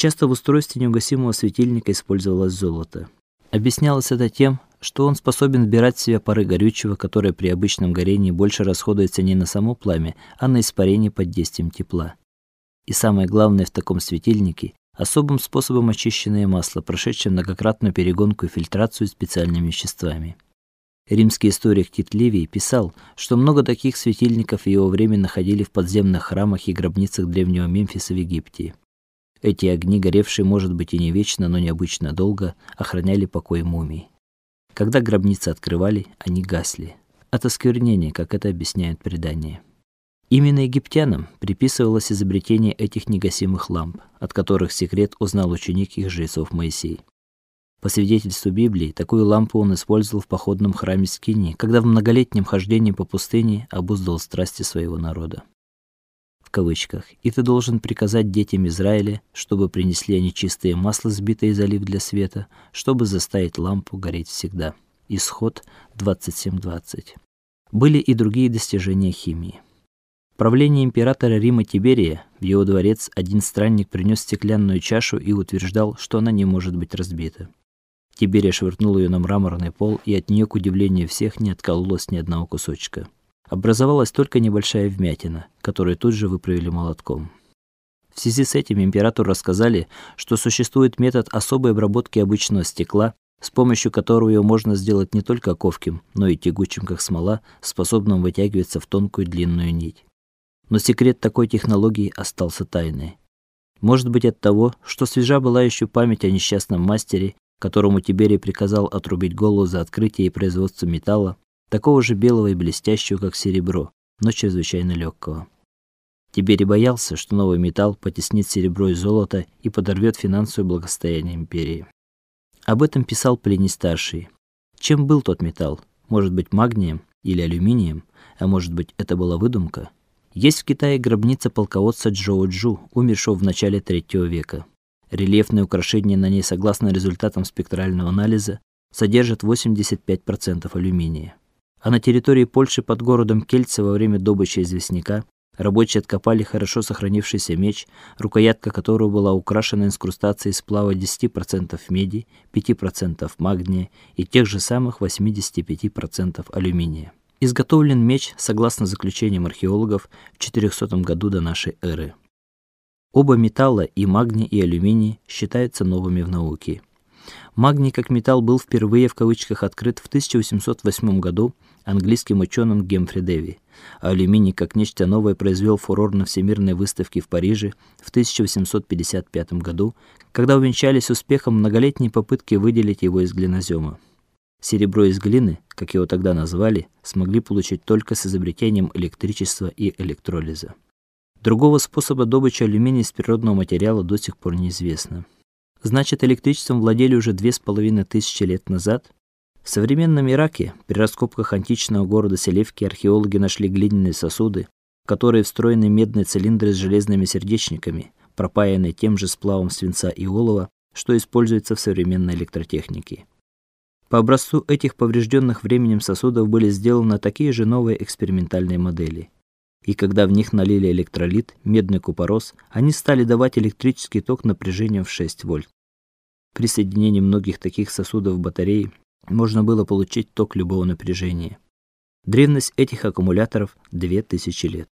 Часто в устройстве неугасимого светильника использовалось золото. Объяснялось это тем, что он способен вбирать в себя пары горючего, которые при обычном горении больше расходуются не на само пламя, а на испарение под действием тепла. И самое главное в таком светильнике особым способом очищенное масло, прошедшее многократную перегонку и фильтрацию специальными веществами. Римский историк Тит Ливий писал, что много таких светильников в его время находили в подземных храмах и гробницах древнего Мемфиса в Египте. Эти огни, горевшие, может быть, и не вечно, но необычно долго, охраняли покой мумий. Когда гробницы открывали, они гасли. От осквернения, как это объясняют предания. Именно египтянам приписывалось изобретение этих негасимых ламп, от которых секрет узнал ученик их жрецов Моисей. По свидетельству Библии, такую лампу он использовал в походном храме Скинии, когда в многолетнем хождении по пустыне обуздал страсти своего народа. В кавычках. И ты должен приказать детям Израиля, чтобы принесли они чистое масло, сбитое из олив для света, чтобы заставить лампу гореть всегда. Исход 27:20. Были и другие достижения химии. В правлении императора Рима Тиберия в его дворец один странник принес стеклянную чашу и утверждал, что она не может быть разбита. Тиберия швырнул ее на мраморный пол, и от нее, к удивлению всех, не откололось ни одного кусочка. Образовалась только небольшая вмятина, которую тут же выправили молотком. В связи с этим императору рассказали, что существует метод особой обработки обычного стекла, с помощью которого его можно сделать не только ковким, но и тягучим, как смола, способным вытягиваться в тонкую длинную нить. Но секрет такой технологии остался тайной. Может быть, от того, что свежа была еще память о несчастном мастере, которому Тиберий приказал отрубить голову за открытие и производство металла, такого же белого и блестящего, как серебро, но чрезвычайно легкого. Тиберий боялся, что новый металл потеснит серебро и золото и подорвет финансовое благосостояние империи. Об этом писал Плиний старший. Чем был тот металл? Может быть, магнием или алюминием, а может быть, это была выдумка? Есть в Китае гробница полководца Джоу Джу, умершего в начале III века. Рельефные украшения на ней, согласно результатам спектрального анализа, содержат 85% алюминия. А на территории Польши под городом Кельце во время добычи известняка рабочие откопали хорошо сохранившийся меч, рукоятка которого была украшена инкрустацией сплава 10% меди, 5% магния и тех же самых 85% алюминия. Изготовлен меч, согласно заключениям археологов, в 400 году до нашей эры. Оба металла, и магний, и алюминий, считаются новыми в науке. Магний как металл был впервые в кавычках открыт в 1808 году английским ученым Гемфри Дэви, а алюминий как нечто новое произвел фурор на Всемирной выставке в Париже в 1855 году, когда увенчались успехом многолетние попытки выделить его из глинозема. Серебро из глины, как его тогда назвали, смогли получить только с изобретением электричества и электролиза. Другого способа добычи алюминия из природного материала до сих пор неизвестно. Значит, электричеством владели уже две с половиной тысячи лет назад. В современном Ираке при раскопках античного города Селевки археологи нашли глиняные сосуды, в которые встроены медные цилиндры с железными сердечниками, пропаянные тем же сплавом свинца и олова, что используется в современной электротехнике. По образцу этих поврежденных временем сосудов были сделаны такие же новые экспериментальные модели и когда в них налили электролит, медный купорос, они стали давать электрический ток напряжением в 6 вольт. При соединении многих таких сосудов в батарее можно было получить ток любого напряжения. Древность этих аккумуляторов 2000 лет.